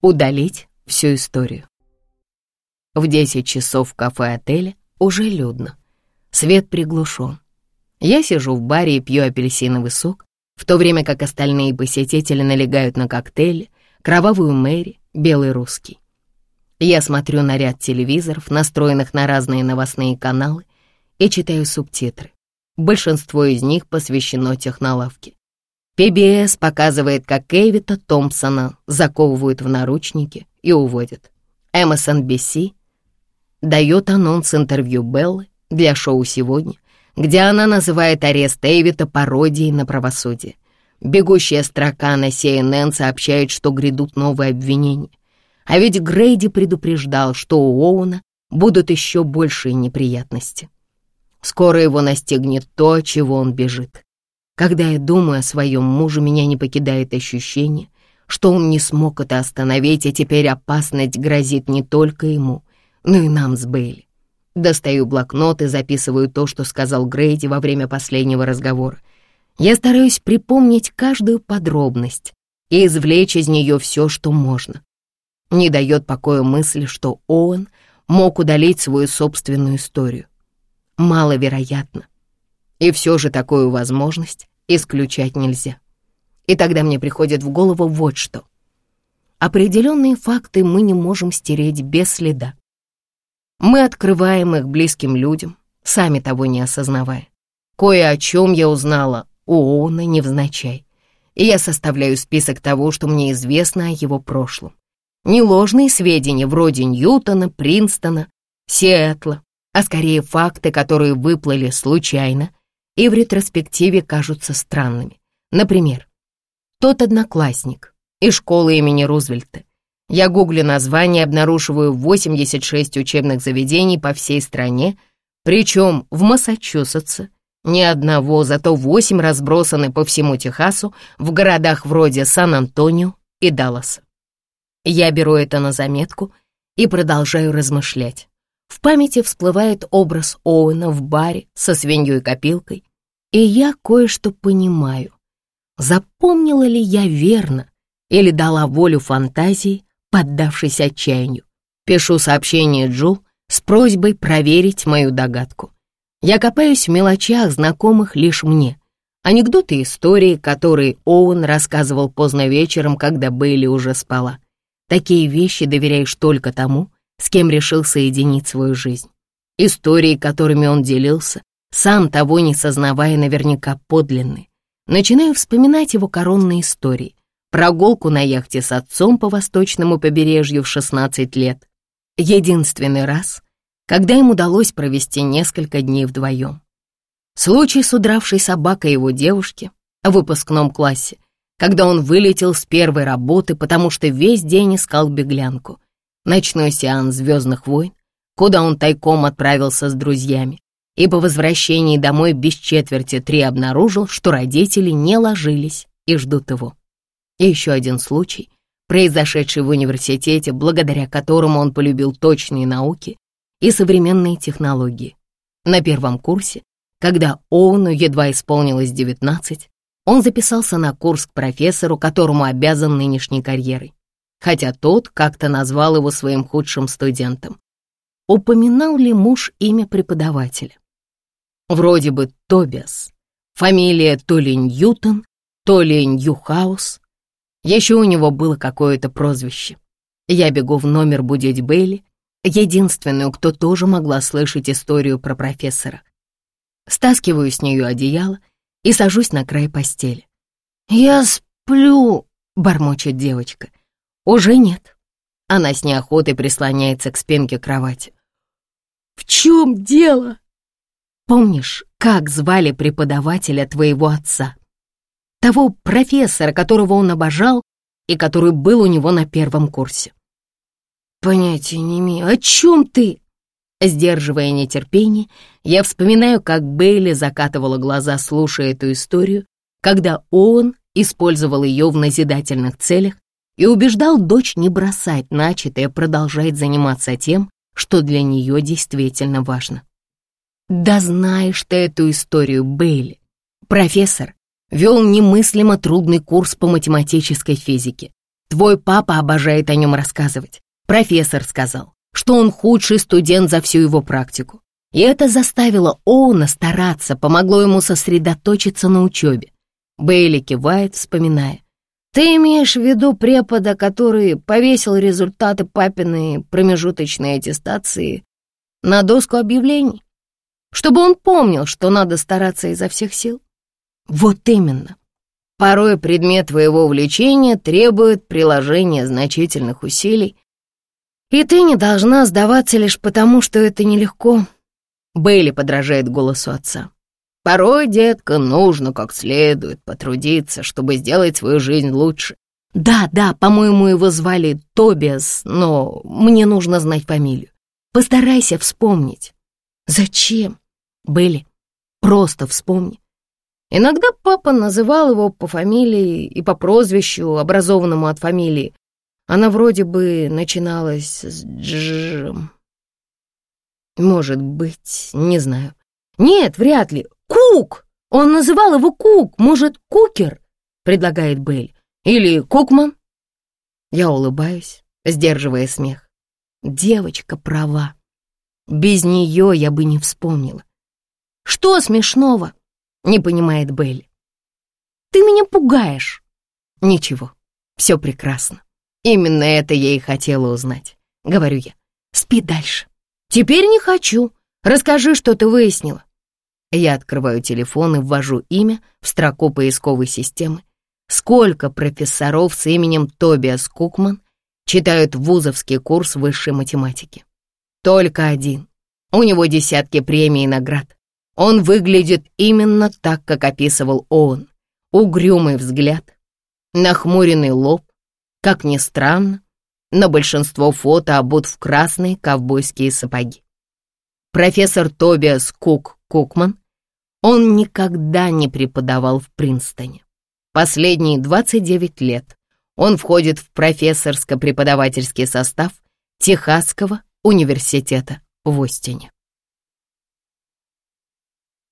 Удалить всю историю. В 10 часов в кафе отеля уже людно. Свет приглушен. Я сижу в баре и пью апельсиновый сок, в то время как остальные посетители налегают на коктейли, кровавую Мэри, белый русский. Я смотрю на ряд телевизоров, настроенных на разные новостные каналы, и читаю субтитры. Большинство из них посвящено технолавке. PBS показывает, как Эвита Томпсона заковывают в наручники и уводят. MSNBC дает анонс интервью Беллы для шоу «Сегодня», где она называет арест Эвита пародией на правосудие. Бегущая строка на CNN сообщает, что грядут новые обвинения. А ведь Грейди предупреждал, что у Оуна будут еще большие неприятности. Скоро его настигнет то, чего он бежит. Когда я думаю о своем муже, меня не покидает ощущение, что он не смог это остановить, и теперь опасность грозит не только ему, но и нам с Бейли. Достаю блокнот и записываю то, что сказал Грейди во время последнего разговора. Я стараюсь припомнить каждую подробность и извлечь из нее все, что можно. Не дает покоя мысль, что Оуэн мог удалить свою собственную историю. Маловероятно. И все же такую возможность исключать нельзя. И тогда мне приходит в голову вот что. Определенные факты мы не можем стереть без следа. Мы открываем их близким людям, сами того не осознавая. Кое о чем я узнала у Оуна невзначай. И я составляю список того, что мне известно о его прошлом. Не ложные сведения вроде Ньютона, Принстона, Сиэтла, а скорее факты, которые выплыли случайно и в ретроспективе кажутся странными. Например, тот одноклассник из школы имени Рузвельта. Я гуглю название, обнаруживаю 86 учебных заведений по всей стране, причем в Массачусетсе ни одного, зато восемь разбросаны по всему Техасу в городах вроде Сан-Антонио и Далласа. Я беру это на заметку и продолжаю размышлять. В памяти всплывает образ Оуэна в баре со свиньей-копилкой, и я кое-что понимаю. Запомнила ли я верно или дала волю фантазии, поддавшись отчаянию? Пишу сообщение Джул с просьбой проверить мою догадку. Я копаюсь в мелочах, знакомых лишь мне. Анекдоты и истории, которые Оуэн рассказывал поздно вечером, когда Бейли уже спала. Такие вещи доверяешь только тому, с кем решил соединить свою жизнь. Истории, которыми он делился, сам того не сознавая наверняка подлинны. Начинаю вспоминать его коронные истории. Прогулку на яхте с отцом по восточному побережью в 16 лет. Единственный раз, когда им удалось провести несколько дней вдвоем. Случай с удравшей собакой его девушки в выпускном классе, когда он вылетел с первой работы, потому что весь день искал беглянку. Ночной сеанс «Звездных войн», куда он тайком отправился с друзьями, и по возвращении домой без четверти три обнаружил, что родители не ложились и ждут его. И еще один случай, произошедший в университете, благодаря которому он полюбил точные науки и современные технологии. На первом курсе, когда Оуну едва исполнилось 19, он записался на курс к профессору, которому обязан нынешней карьерой, хотя тот как-то назвал его своим худшим студентом. Упоминал ли муж имя преподавателя? Вроде бы Тобиас. Фамилия то ли Ньютон, то ли Ньюхаус. Еще у него было какое-то прозвище. Я бегу в номер будить Бейли, единственную, кто тоже могла слышать историю про профессора. Стаскиваю с нее одеяло и сажусь на край постели. «Я сплю», — бормочет девочка. «Уже нет». Она с неохотой прислоняется к спинке кровати. «В чем дело?» Помнишь, как звали преподавателя твоего отца? Того профессора, которого он обожал и который был у него на первом курсе. Понятия не имею, о чем ты? Сдерживая нетерпение, я вспоминаю, как Бейли закатывала глаза, слушая эту историю, когда он использовал ее в назидательных целях и убеждал дочь не бросать начатое, продолжать заниматься тем, что для нее действительно важно. Да знаешь ты эту историю, Бейли. Профессор вел немыслимо трудный курс по математической физике. Твой папа обожает о нем рассказывать. Профессор сказал, что он худший студент за всю его практику. И это заставило Оуна стараться, помогло ему сосредоточиться на учебе. Бейли кивает, вспоминая. «Ты имеешь в виду препода, который повесил результаты папиной промежуточной аттестации на доску объявлений? Чтобы он помнил, что надо стараться изо всех сил?» «Вот именно. Порой предмет твоего увлечения требует приложения значительных усилий, и ты не должна сдаваться лишь потому, что это нелегко». Бейли подражает голосу отца. Порой, детка, нужно как следует потрудиться, чтобы сделать свою жизнь лучше. Да, да, по-моему, его звали Тобиас, но мне нужно знать фамилию. Постарайся вспомнить. Зачем? Были. Просто вспомни. Иногда папа называл его по фамилии и по прозвищу, образованному от фамилии. Она вроде бы начиналась с Дж... Может быть, не знаю. Нет, вряд ли. «Кук! Он называл его Кук, может, Кукер?» — предлагает Белль. «Или Кукман?» Я улыбаюсь, сдерживая смех. Девочка права. Без нее я бы не вспомнила. «Что смешного?» — не понимает Белль. «Ты меня пугаешь». «Ничего, все прекрасно. Именно это я и хотела узнать», — говорю я. «Спи дальше». «Теперь не хочу. Расскажи, что ты выяснила». Я открываю телефон и ввожу имя в строку поисковой системы. Сколько профессоров с именем Тобиас Кукман читают вузовский курс высшей математики? Только один. У него десятки премий и наград. Он выглядит именно так, как описывал он. Угрюмый взгляд, нахмуренный лоб. Как ни странно, но большинство фото обут в красные ковбойские сапоги. Профессор Тобиас Кук Кукман, он никогда не преподавал в Принстоне. Последние 29 лет он входит в профессорско-преподавательский состав Техасского университета в Остине.